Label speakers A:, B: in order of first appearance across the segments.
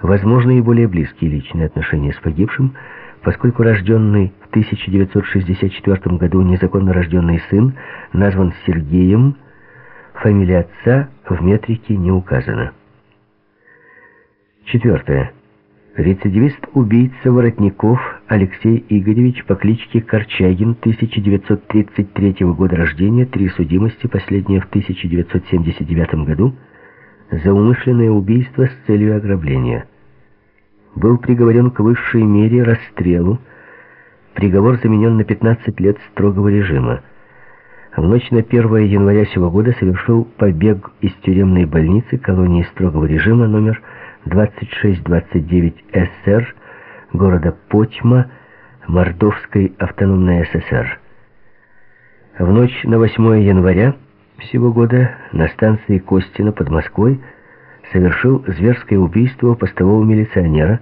A: возможны и более близкие личные отношения с погибшим, поскольку рожденный в 1964 году незаконно рожденный сын назван Сергеем, фамилия отца в метрике не указана. Четвертое. Рецидивист-убийца Воротников Алексей Игоревич по кличке Корчагин, 1933 года рождения, три судимости, последняя в 1979 году, за умышленное убийство с целью ограбления. Был приговорен к высшей мере расстрелу, приговор заменен на 15 лет строгого режима. В ночь на 1 января сего года совершил побег из тюремной больницы колонии строгого режима номер 2629 СР города Потьма Мордовской автономной ССР. В ночь на 8 января всего года на станции Костина под Москвой совершил зверское убийство постового милиционера,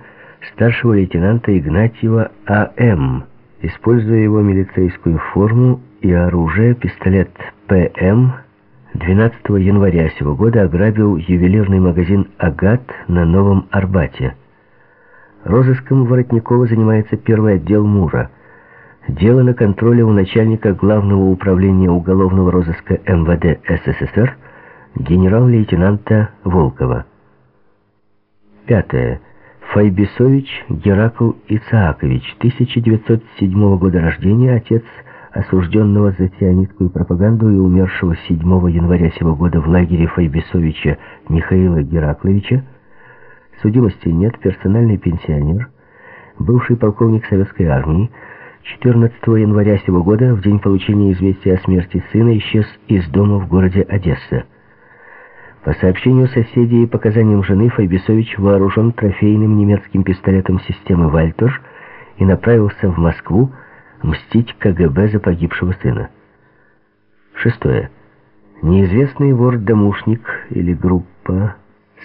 A: старшего лейтенанта Игнатьева А.М., используя его милицейскую форму и оружие, пистолет ПМ 12 января сего года ограбил ювелирный магазин «Агат» на Новом Арбате. Розыском Воротникова занимается первый отдел МУРа. Дело на контроле у начальника Главного управления уголовного розыска МВД СССР генерал-лейтенанта Волкова. Пятое. Файбисович Геракл Исаакович, 1907 года рождения, отец осужденного за сионистскую пропаганду и умершего 7 января сего года в лагере Файбисовича Михаила Геракловича, судимости нет, персональный пенсионер, бывший полковник советской армии, 14 января сего года, в день получения известия о смерти сына, исчез из дома в городе Одесса. По сообщению соседей и показаниям жены, Файбисович вооружен трофейным немецким пистолетом системы «Вальтер» и направился в Москву, мстить КГБ за погибшего сына. Шестое. Неизвестный вор-домушник или группа,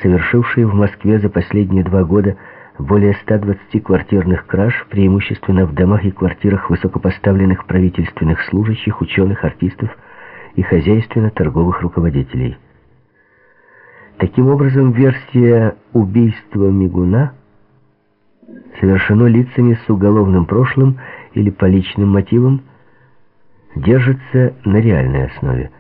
A: совершившие в Москве за последние два года более 120 квартирных краж, преимущественно в домах и квартирах высокопоставленных правительственных служащих, ученых, артистов и хозяйственно-торговых руководителей. Таким образом, версия убийства Мигуна совершено лицами с уголовным прошлым или по личным мотивам, держится на реальной основе.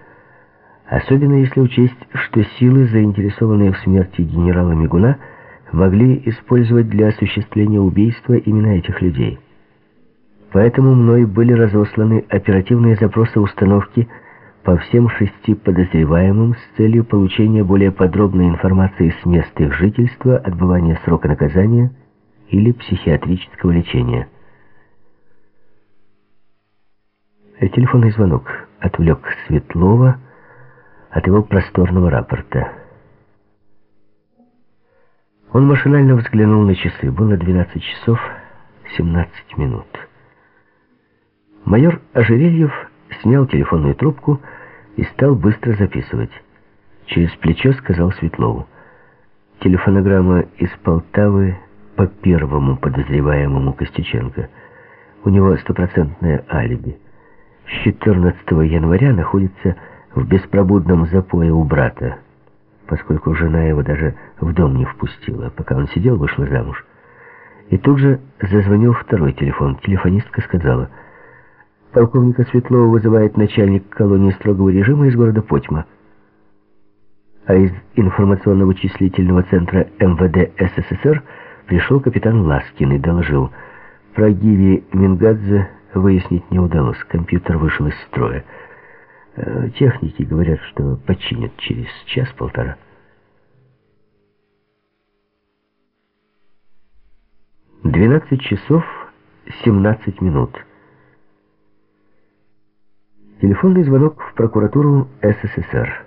A: Особенно если учесть, что силы, заинтересованные в смерти генерала Мигуна, могли использовать для осуществления убийства именно этих людей. Поэтому мной были разосланы оперативные запросы установки по всем шести подозреваемым с целью получения более подробной информации с мест их жительства, отбывания срока наказания или психиатрического лечения. Телефонный звонок отвлек Светлова от его просторного рапорта. Он машинально взглянул на часы. Было 12 часов 17 минут. Майор Ожерельев снял телефонную трубку и стал быстро записывать. Через плечо сказал Светлову. Телефонограмма из Полтавы по первому подозреваемому Костюченко. У него стопроцентное алиби с 14 января находится в беспробудном запое у брата, поскольку жена его даже в дом не впустила. Пока он сидел, вышла замуж. И тут же зазвонил второй телефон. Телефонистка сказала, полковника Светлова вызывает начальник колонии строгого режима из города Потьма. А из информационно-вычислительного центра МВД СССР пришел капитан Ласкин и доложил, про Гиви Мингадзе выяснить не удалось. Компьютер вышел из строя. Э, техники говорят, что починят через час-полтора. Двенадцать часов семнадцать минут. Телефонный звонок в прокуратуру СССР.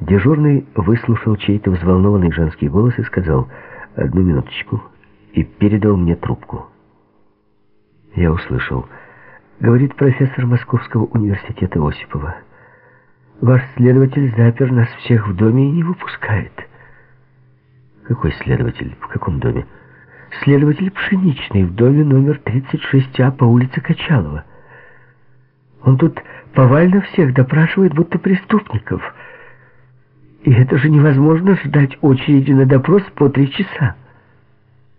A: Дежурный выслушал чей-то взволнованный женский голос и сказал «Одну минуточку» и передал мне трубку. Я услышал говорит профессор Московского университета Осипова. Ваш следователь запер нас всех в доме и не выпускает. Какой следователь? В каком доме? Следователь Пшеничный в доме номер 36А по улице Качалова. Он тут повально всех допрашивает, будто преступников. И это же невозможно ждать очереди на допрос по три часа.